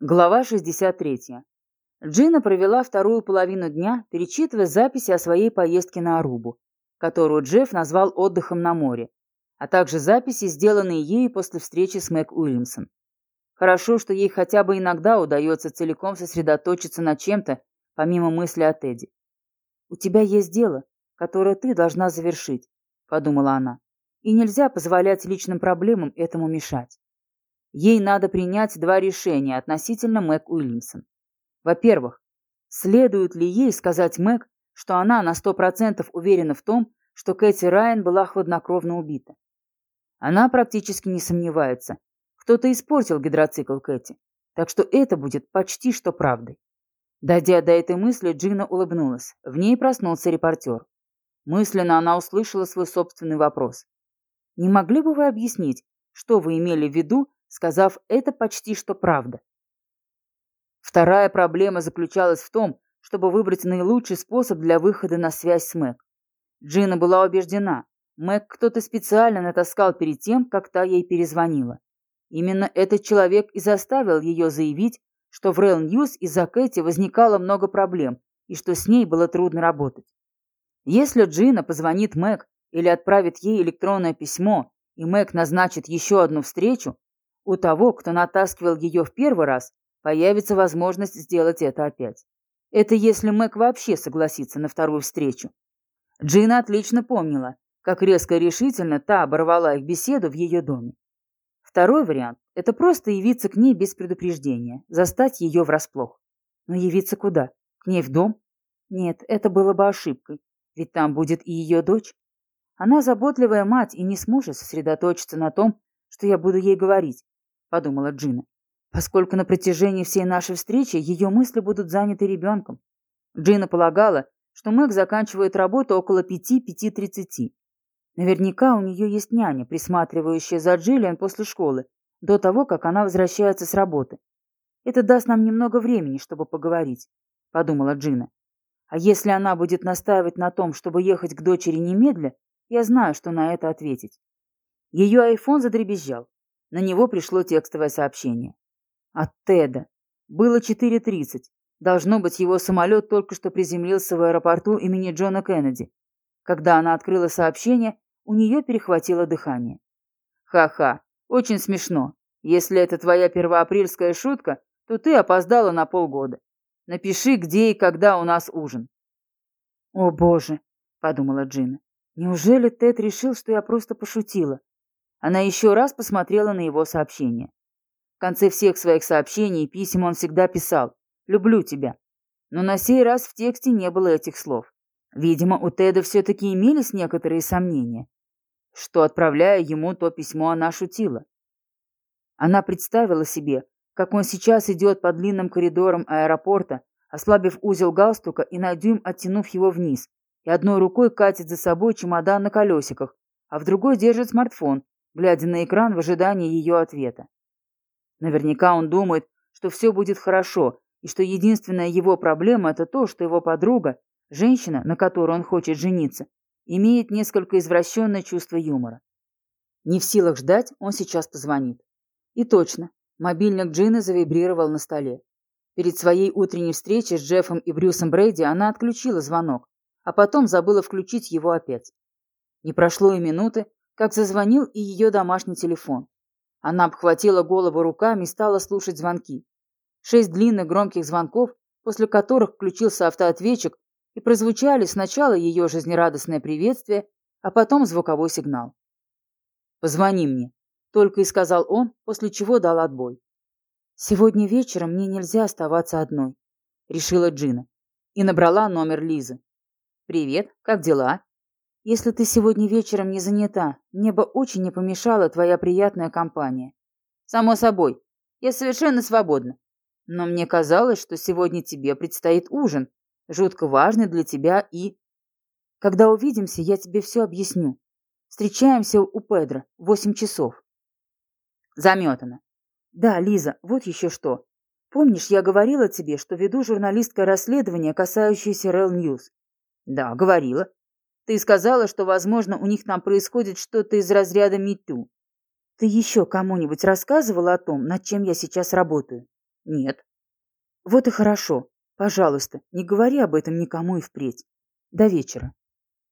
Глава 63. Джина провела вторую половину дня, перечитывая записи о своей поездке на Арубу, которую Джефф назвал отдыхом на море, а также записи, сделанные ею после встречи с Мэг Уильямсон. Хорошо, что ей хотя бы иногда удается целиком сосредоточиться на чем-то, помимо мысли о Тедди. «У тебя есть дело, которое ты должна завершить», — подумала она, «и нельзя позволять личным проблемам этому мешать». Ей надо принять два решения относительно Мэг Уильямсон. Во-первых, следует ли ей сказать Мэг, что она на сто процентов уверена в том, что Кэти Райан была хладнокровно убита. Она практически не сомневается. Кто-то испортил гидроцикл Кэти, так что это будет почти что правдой. Дойдя до этой мысли, Джина улыбнулась. В ней проснулся репортер. Мысленно она услышала свой собственный вопрос. «Не могли бы вы объяснить, что вы имели в виду, сказав «это почти что правда». Вторая проблема заключалась в том, чтобы выбрать наилучший способ для выхода на связь с Мэг. Джина была убеждена, Мэг кто-то специально натаскал перед тем, как та ей перезвонила. Именно этот человек и заставил ее заявить, что в Rail News из-за Кэти возникало много проблем и что с ней было трудно работать. Если Джина позвонит Мэг или отправит ей электронное письмо, и Мэг назначит еще одну встречу, у того, кто натаскивал ее в первый раз, появится возможность сделать это опять. Это если Мэг вообще согласится на вторую встречу. Джина отлично помнила, как резко и решительно та оборвала их беседу в ее доме. Второй вариант – это просто явиться к ней без предупреждения, застать ее врасплох. Но явиться куда? К ней в дом? Нет, это было бы ошибкой, ведь там будет и ее дочь. Она заботливая мать и не сможет сосредоточиться на том, что я буду ей говорить, — подумала Джина, поскольку на протяжении всей нашей встречи ее мысли будут заняты ребенком. Джина полагала, что Мэг заканчивает работу около пяти-пяти тридцати. Наверняка у нее есть няня, присматривающая за Джиллиан после школы, до того, как она возвращается с работы. Это даст нам немного времени, чтобы поговорить, — подумала Джина. А если она будет настаивать на том, чтобы ехать к дочери немедля, я знаю, что на это ответить. Ее айфон задребезжал. На него пришло текстовое сообщение. От Теда. Было 4.30. Должно быть, его самолет только что приземлился в аэропорту имени Джона Кеннеди. Когда она открыла сообщение, у нее перехватило дыхание. «Ха-ха, очень смешно. Если это твоя первоапрельская шутка, то ты опоздала на полгода. Напиши, где и когда у нас ужин». «О, боже», — подумала Джина. «Неужели Тед решил, что я просто пошутила? Она еще раз посмотрела на его сообщение. В конце всех своих сообщений и писем он всегда писал «Люблю тебя». Но на сей раз в тексте не было этих слов. Видимо, у Теда все-таки имелись некоторые сомнения, что, отправляя ему то письмо, она шутила. Она представила себе, как он сейчас идет по длинным коридорам аэропорта, ослабив узел галстука и на дюйм оттянув его вниз, и одной рукой катит за собой чемодан на колесиках, а в другой держит смартфон, глядя на экран в ожидании ее ответа. Наверняка он думает, что все будет хорошо, и что единственная его проблема – это то, что его подруга, женщина, на которой он хочет жениться, имеет несколько извращенное чувство юмора. Не в силах ждать, он сейчас позвонит. И точно, мобильник Джины завибрировал на столе. Перед своей утренней встречей с Джеффом и Брюсом Брейди она отключила звонок, а потом забыла включить его опять. Не прошло и минуты, как зазвонил и ее домашний телефон. Она обхватила голову руками и стала слушать звонки. Шесть длинных громких звонков, после которых включился автоответчик, и прозвучали сначала ее жизнерадостное приветствие, а потом звуковой сигнал. «Позвони мне», — только и сказал он, после чего дал отбой. «Сегодня вечером мне нельзя оставаться одной», — решила Джина, и набрала номер Лизы. «Привет, как дела?» Если ты сегодня вечером не занята, мне бы очень не помешала твоя приятная компания. Само собой, я совершенно свободна. Но мне казалось, что сегодня тебе предстоит ужин, жутко важный для тебя и... Когда увидимся, я тебе все объясню. Встречаемся у Педро в восемь часов. Заметано. Да, Лиза, вот еще что. Помнишь, я говорила тебе, что веду журналистское расследование, касающееся Real News? Да, говорила. Ты сказала, что, возможно, у них там происходит что-то из разряда MeToo. Ты еще кому-нибудь рассказывала о том, над чем я сейчас работаю? Нет. Вот и хорошо. Пожалуйста, не говори об этом никому и впредь. До вечера.